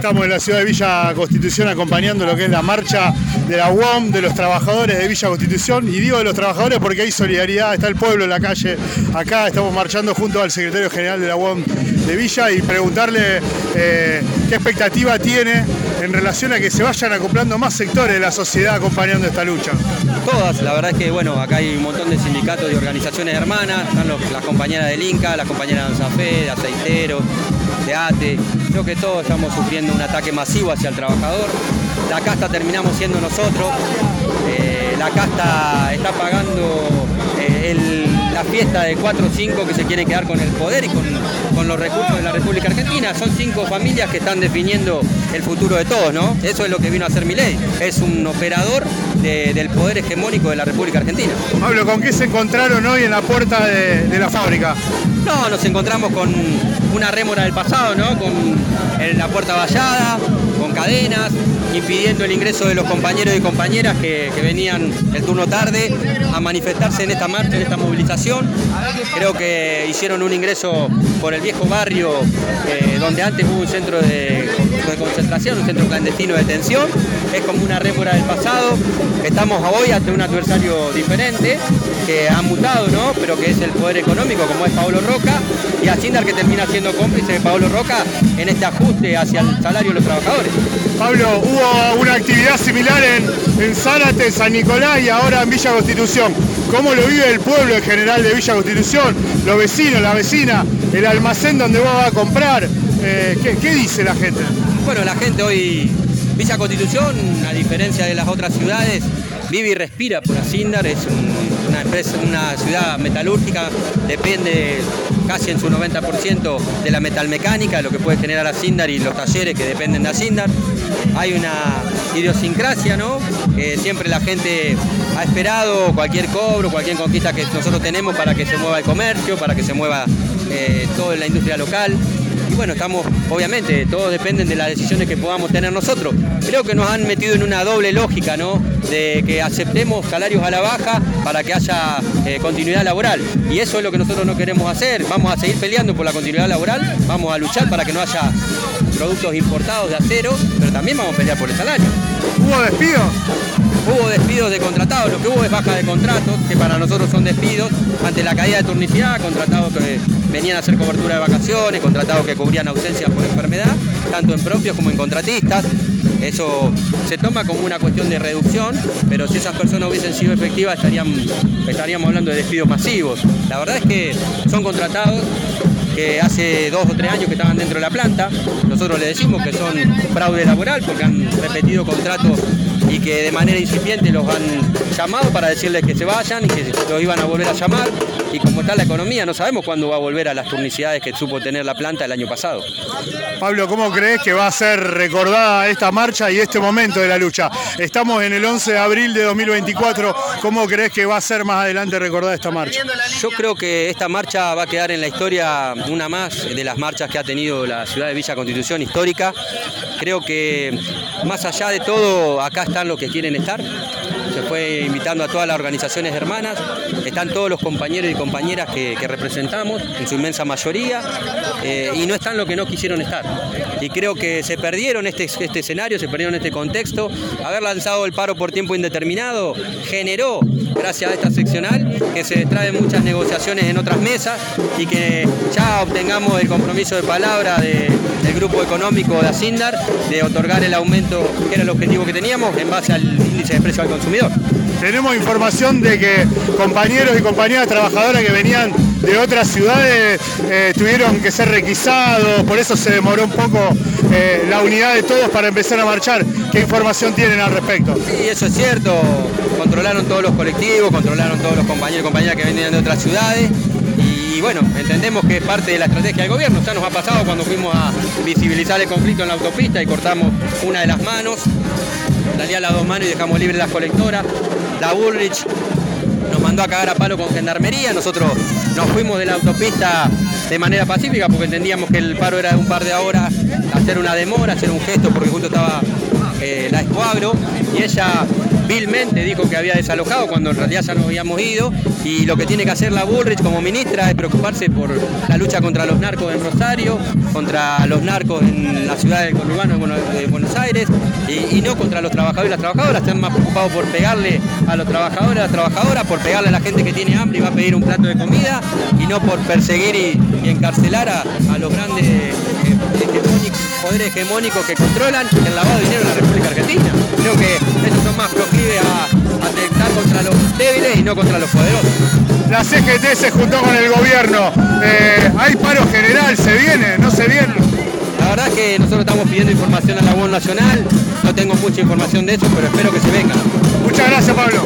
Estamos en la ciudad de Villa Constitución acompañando lo que es la marcha de la UOM, de los trabajadores de Villa Constitución. Y digo de los trabajadores porque hay solidaridad, está el pueblo en la calle. Acá estamos marchando junto al secretario general de la UOM de Villa y preguntarle eh, qué expectativa tiene en relación a que se vayan acoplando más sectores de la sociedad acompañando esta lucha. Todas, la verdad es que bueno, acá hay un montón de sindicatos y organizaciones hermanas, están las compañeras del Inca, las compañeras de Anzafé, de Aceiteros, de ATE, creo que todos estamos sufriendo un ataque masivo hacia el trabajador, la casta terminamos siendo nosotros, eh, la casta está pagando eh, la fiesta de 4 o 5 que se quieren quedar con el poder y con, los recursos de la República Argentina. Son cinco familias que están definiendo el futuro de todos, ¿no? Eso es lo que vino a hacer mi. Es un operador del poder hegemónico de la República Argentina. Pablo, ¿con qué se encontraron hoy en la puerta de, la fábrica? No, nos encontramos con una rémora del pasado, ¿no? Con la puerta vallada, con cadenas, impidiendo el ingreso de los compañeros y compañeras que, venían el turno tarde a manifestarse en esta marcha, en esta movilización. Creo que hicieron un ingreso por el viejo barrio eh, donde antes hubo un centro de, concentración, un centro clandestino de detención. Es como una rémora del pasado. Estamos hoy ante un adversario diferente que ha mutado, ¿no? pero que es el poder económico, como es Pablo Roca, y a Sindar que termina siendo cómplice de Pablo Roca en este ajuste hacia el salario de los trabajadores. Pablo, hubo una actividad similar en, en Zárate, San Nicolás y ahora en Villa Constitución. ¿Cómo lo vive el pueblo en general de Villa Constitución? Los vecinos, la vecina, el almacén donde vos vas a comprar. Eh, ¿qué, dice la gente? Bueno, la gente hoy, Villa Constitución, a diferencia de las otras ciudades, vive y respira por Asindar, es una, empresa, una ciudad metalúrgica, depende casi en su 90% de la metalmecánica, lo que puede generar Asindar y los talleres que dependen de Asindar. Hay una idiosincrasia, ¿no? Que siempre la gente ha esperado cualquier cobro, cualquier conquista que nosotros tenemos para que se mueva el comercio, para que se mueva eh, toda la industria local y bueno, estamos, obviamente, todos dependen de las decisiones que podamos tener nosotros. Creo que nos han metido en una doble lógica, ¿no? De que aceptemos salarios a la baja para que haya eh, continuidad laboral. Y eso es lo que nosotros no queremos hacer. Vamos a seguir peleando por la continuidad laboral, vamos a luchar para que no haya productos importados de acero, pero también vamos a pelear por el salario. ¿Hubo despidos? Hubo despidos de contratados, lo que hubo es baja de contratos, que para nosotros son despidos, ante la caída de turnicidad, contratados que venían a hacer cobertura de vacaciones, contratados que cubrían ausencias por enfermedad, tanto en propios como en contratistas. Eso se toma como una cuestión de reducción, pero si esas personas hubiesen sido efectivas estaríamos hablando de despidos masivos. La verdad es que son contratados que hace dos o tres años que estaban dentro de la planta. Nosotros le decimos que son fraude laboral porque han repetido contratos y que de manera incipiente los han llamado para decirles que se vayan y que los iban a volver a llamar. Y como está la economía, no sabemos cuándo va a volver a las turnicidades que supo tener la planta el año pasado. Pablo, ¿cómo crees que va a ser recordada esta marcha y este momento de la lucha? Estamos en el 11 de abril de 2024. ¿Cómo crees que va a ser más adelante recordada esta marcha? Yo creo que esta marcha va a quedar en la historia una más de las marchas que ha tenido la ciudad de Villa Constitución histórica. Creo que más allá de todo, acá están los que quieren estar. Se fue invitando a todas las organizaciones hermanas. Están todos los compañeros y compañeras que, representamos, en su inmensa mayoría, eh, y no están los que no quisieron estar. Y creo que se perdieron este, este escenario, se perdieron este contexto. Haber lanzado el paro por tiempo indeterminado generó, gracias a esta seccional, que se traen muchas negociaciones en otras mesas y que ya obtengamos el compromiso de palabra del grupo económico de Asindar de otorgar el aumento que era el objetivo que teníamos en base al índice de precio al consumidor. Tenemos información de que compañeros y compañeras trabajadoras que venían de otras ciudades eh, tuvieron que ser requisados, por eso se demoró un poco eh, la unidad de todos para empezar a marchar. ¿Qué información tienen al respecto? Sí, eso es cierto. Controlaron todos los colectivos, controlaron todos los compañeros y compañeras que venían de otras ciudades y bueno, entendemos que es parte de la estrategia del gobierno. Ya nos ha pasado cuando fuimos a visibilizar el conflicto en la autopista y cortamos una de las manos, salía las dos manos y dejamos libres las colectoras. La Bullrich mandó a cagar a palo con gendarmería, nosotros nos fuimos de la autopista de manera pacífica porque entendíamos que el paro era de un par de horas, hacer una demora, hacer un gesto porque justo estaba eh, la escuadro y ella vilmente dijo que había desalojado cuando en realidad ya no habíamos ido y lo que tiene que hacer la Bullrich como ministra es preocuparse por la lucha contra los narcos en Rosario, contra los narcos en la ciudad del conurbano de Buenos Aires y, no contra los trabajadores y las trabajadoras, están más preocupados por pegarle a los trabajadores y las trabajadoras, por pegarle a la gente que tiene hambre y va a pedir un plato de comida y no por perseguir y, encarcelar a, los grandes poderes hegemónicos que controlan el lavado de dinero en la República Argentina. Creo que contra los poderosos. La CGT se juntó con el gobierno. Eh, ¿Hay paro general? ¿Se viene? ¿No se viene? La verdad es que nosotros estamos pidiendo información a la UON Nacional. No tengo mucha información de eso, pero espero que se venga. Muchas gracias, Pablo.